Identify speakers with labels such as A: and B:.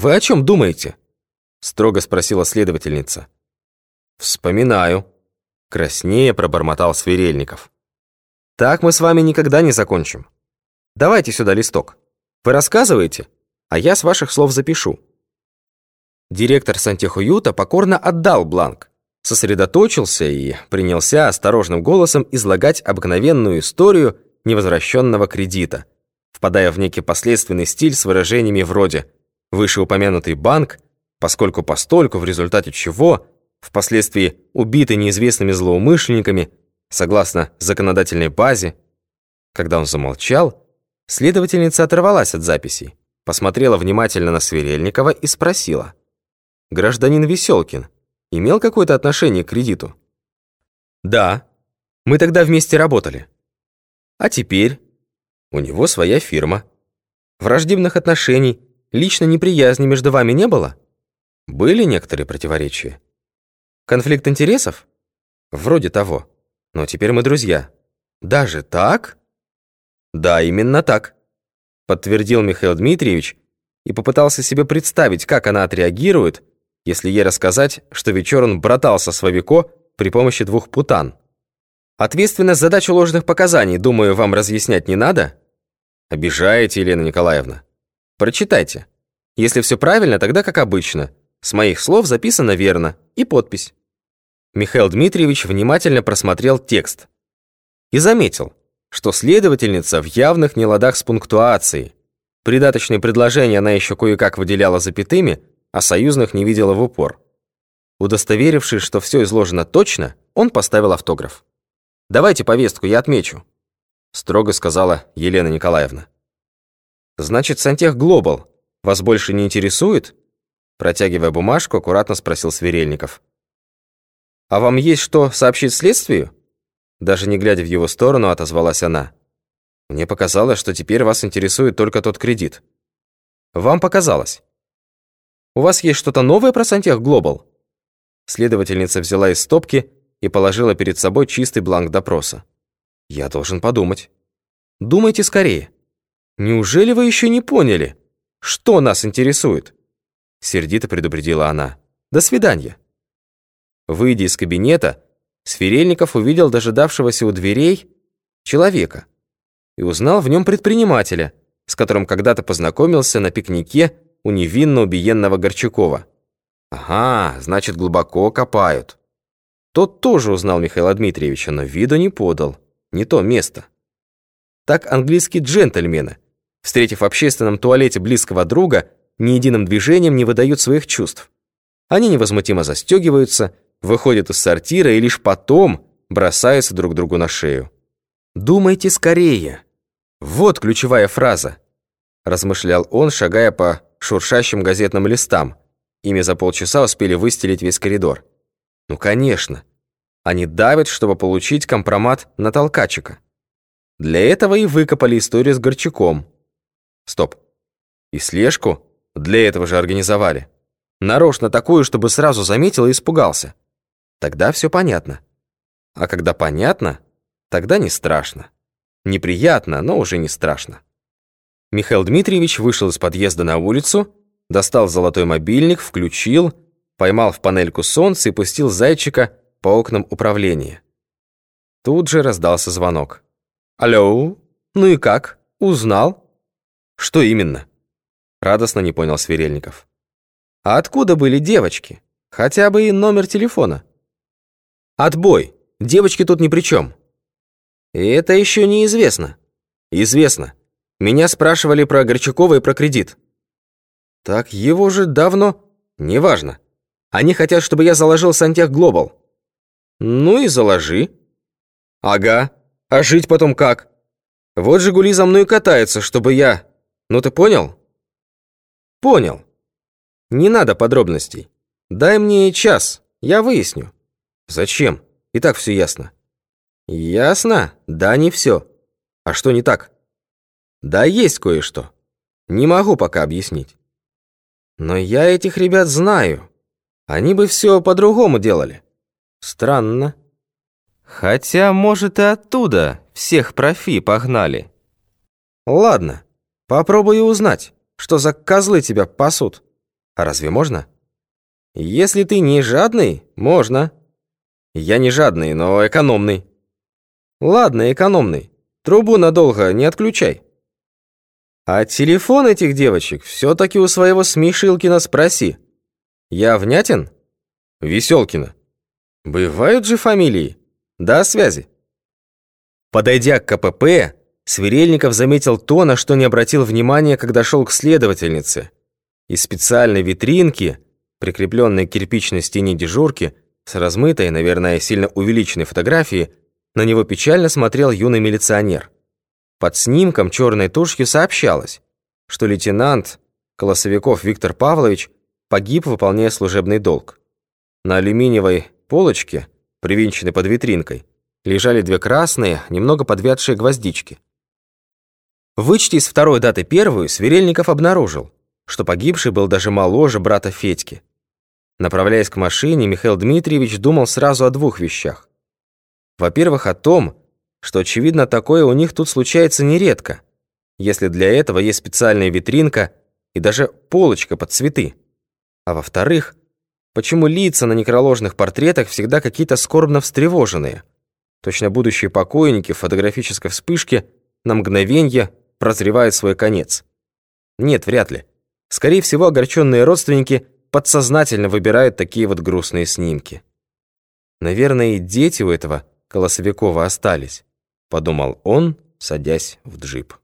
A: «Вы о чем думаете?» — строго спросила следовательница. «Вспоминаю», — краснее пробормотал Сверельников. «Так мы с вами никогда не закончим. Давайте сюда листок. Вы рассказываете, а я с ваших слов запишу». Директор сантехуюта покорно отдал бланк, сосредоточился и принялся осторожным голосом излагать обыкновенную историю невозвращенного кредита, впадая в некий последственный стиль с выражениями вроде «вышеупомянутый банк», поскольку постольку, в результате чего, впоследствии убитый неизвестными злоумышленниками, согласно законодательной базе. Когда он замолчал, следовательница оторвалась от записей, посмотрела внимательно на Сверельникова и спросила. «Гражданин Веселкин имел какое-то отношение к кредиту?» «Да, мы тогда вместе работали. А теперь у него своя фирма. Враждебных отношений, лично неприязни между вами не было?» Были некоторые противоречия. Конфликт интересов? Вроде того. Но теперь мы друзья. Даже так? Да, именно так. Подтвердил Михаил Дмитриевич и попытался себе представить, как она отреагирует, если ей рассказать, что вечер он братался с Вовико при помощи двух путан. Ответственность за задачу ложных показаний, думаю, вам разъяснять не надо? Обижаете, Елена Николаевна. Прочитайте. Если все правильно, тогда как обычно – с моих слов записано верно. И подпись. Михаил Дмитриевич внимательно просмотрел текст и заметил, что следовательница в явных неладах с пунктуацией. Придаточные предложения она еще кое-как выделяла запятыми, а союзных не видела в упор. Удостоверившись, что все изложено точно, он поставил автограф. «Давайте повестку, я отмечу», — строго сказала Елена Николаевна. «Значит, Сантех Глобал вас больше не интересует?» Протягивая бумажку, аккуратно спросил Сверельников. «А вам есть что сообщить следствию?» Даже не глядя в его сторону, отозвалась она. «Мне показалось, что теперь вас интересует только тот кредит». «Вам показалось. У вас есть что-то новое про Сантех Глобал?» Следовательница взяла из стопки и положила перед собой чистый бланк допроса. «Я должен подумать». «Думайте скорее. Неужели вы еще не поняли, что нас интересует?» Сердито предупредила она. «До свидания». Выйдя из кабинета, Сверельников увидел дожидавшегося у дверей человека и узнал в нем предпринимателя, с которым когда-то познакомился на пикнике у невинно убиенного Горчакова. Ага, значит, глубоко копают. Тот тоже узнал Михаила Дмитриевича, но виду не подал. Не то место. Так английские джентльмены, встретив в общественном туалете близкого друга, ни единым движением не выдают своих чувств. Они невозмутимо застегиваются, выходят из сортира и лишь потом бросаются друг другу на шею. «Думайте скорее!» Вот ключевая фраза, размышлял он, шагая по шуршащим газетным листам. Ими за полчаса успели выстелить весь коридор. Ну, конечно. Они давят, чтобы получить компромат на толкачика. Для этого и выкопали историю с Горчаком. Стоп. И слежку для этого же организовали. Нарочно такую, чтобы сразу заметил и испугался. Тогда все понятно. А когда понятно, тогда не страшно. Неприятно, но уже не страшно. Михаил Дмитриевич вышел из подъезда на улицу, достал золотой мобильник, включил, поймал в панельку солнце и пустил зайчика по окнам управления. Тут же раздался звонок. «Алло? Ну и как? Узнал?» «Что именно?» Радостно не понял Сверельников. А откуда были девочки? Хотя бы и номер телефона. Отбой. Девочки тут ни при чем. И это еще неизвестно. Известно. Меня спрашивали про Горчакова и про кредит. Так его же давно... Неважно. Они хотят, чтобы я заложил Сантех Глобал. Ну и заложи. Ага. А жить потом как? Вот «Жигули» за мной катается, чтобы я... Ну ты понял? Понял. Не надо подробностей. Дай мне час, я выясню. Зачем? И так все ясно. Ясно? Да, не все. А что не так? Да, есть кое-что. Не могу пока объяснить. Но я этих ребят знаю. Они бы все по-другому делали. Странно. Хотя, может, и оттуда всех профи погнали. Ладно, попробую узнать. Что за козлы тебя пасут?» А разве можно? Если ты не жадный, можно. Я не жадный, но экономный. Ладно, экономный. Трубу надолго не отключай. А телефон этих девочек все-таки у своего Смешилкина спроси. Я внятен? Веселкина. Бывают же фамилии. Да, связи. Подойдя к КПП, Сверельников заметил то, на что не обратил внимания, когда шел к следовательнице. Из специальной витринки, прикрепленной к кирпичной стене дежурки, с размытой, наверное, сильно увеличенной фотографией, на него печально смотрел юный милиционер. Под снимком черной тушью сообщалось, что лейтенант Колосовиков Виктор Павлович погиб, выполняя служебный долг. На алюминиевой полочке, привинченной под витринкой, лежали две красные, немного подвядшие гвоздички. Вычти из второй даты первую, Сверельников обнаружил, что погибший был даже моложе брата Федьки. Направляясь к машине, Михаил Дмитриевич думал сразу о двух вещах. Во-первых, о том, что, очевидно, такое у них тут случается нередко, если для этого есть специальная витринка и даже полочка под цветы. А во-вторых, почему лица на некроложных портретах всегда какие-то скорбно встревоженные. Точно будущие покойники в фотографической вспышке на мгновенье прозревают свой конец. Нет, вряд ли. Скорее всего, огорченные родственники подсознательно выбирают такие вот грустные снимки. Наверное, и дети у этого Колосовикова остались, подумал он, садясь в джип.